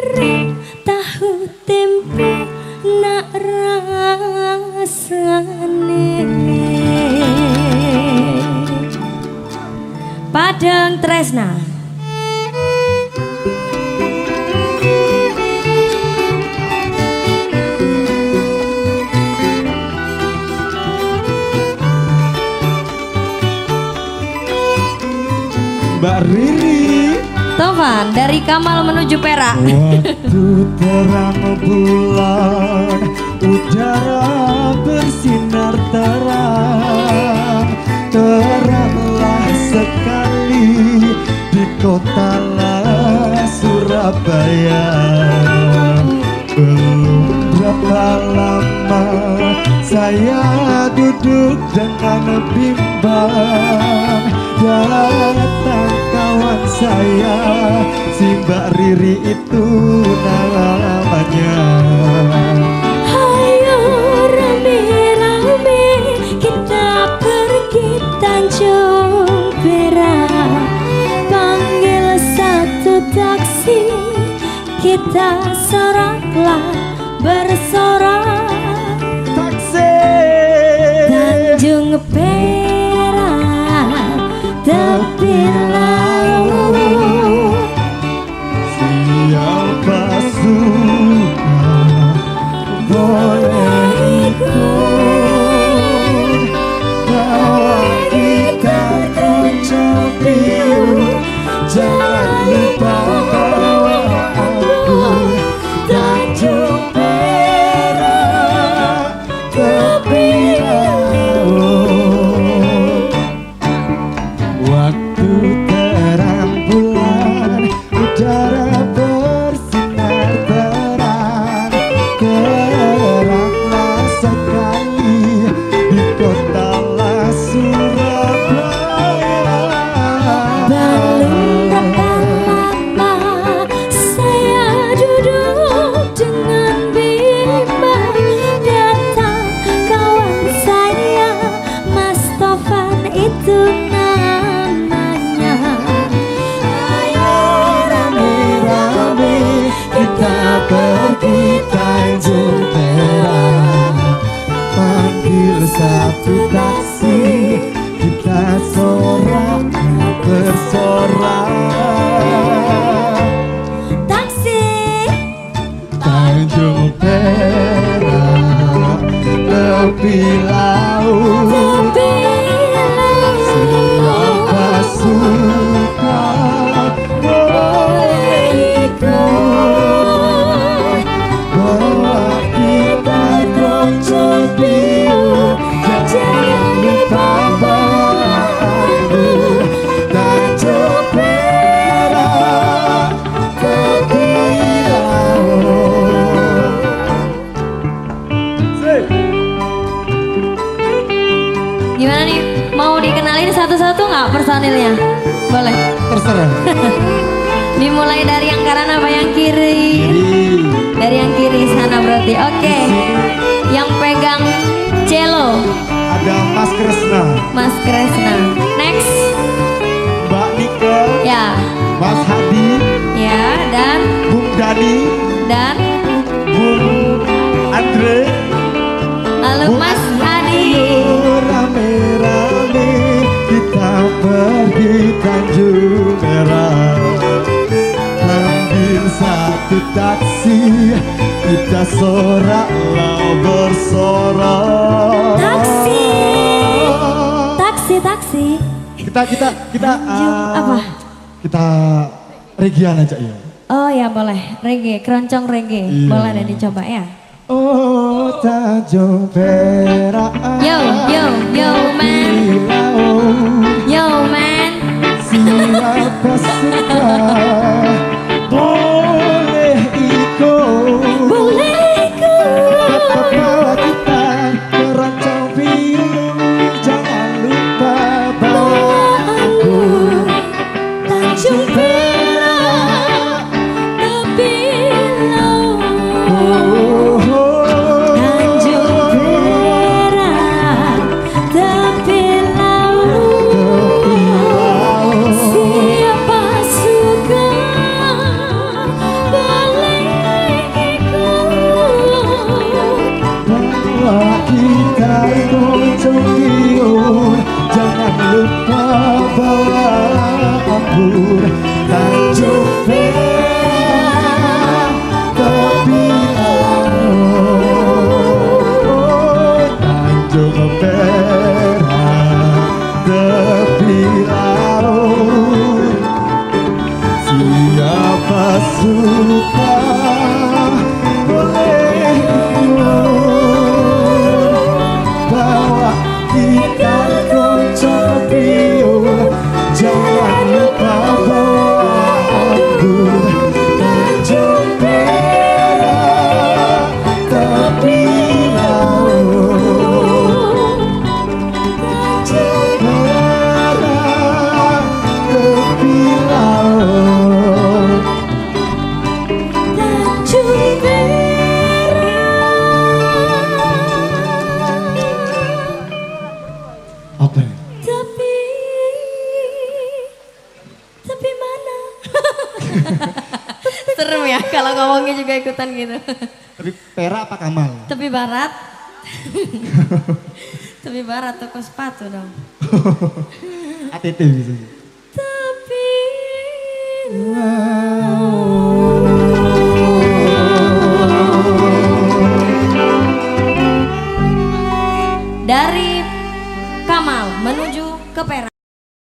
mirip tahu tempe nak rasane. Padang Tresna. Mbak Riri Tovan dari Kamal menuju Perak. Waktu terang bulan Udara bersinar terang. Teranglah sekali Di kota Surabaya. Belum berapa lama Saya duduk dengan bimbang. Datang kawan saya Si Mbak Riri itu namanya Ayo rame-rame kita pergi Tanjung Perak. Panggil satu taksi kita soraklah bersorak Taksi! Tanjung Perak tepi Gimana nih? Mau dikenalin satu-satu nggak personilnya? Boleh. Terserah Dimulai dari yang kanan apa yang kiri? Jadi Dari yang kiri sana berarti. Oke. Yang pegang cello, ada Mas Kresna Mas Kresna. Next. Mbak Nika Ya. Mas Hadi Ya, dan Bung Dani dan Bung Andre Tanjung Perak Ambil satu taksi Kita soraklah bersorak Taksi. Taksi, taksi. Kita kita kita Tanjung ah, apa? Kita Regian aja ya Oh ya boleh, reggae, keroncong reggae. Iya. Boleh deh dicoba ya. Oh Tanjung Perak Yo, yo, yo kalau ngomongnya juga ikutan gitu. Tapi Perak apa Kamal? Tepi barat. Tepi barat toko sepatu dong. ATT bisa Tapi.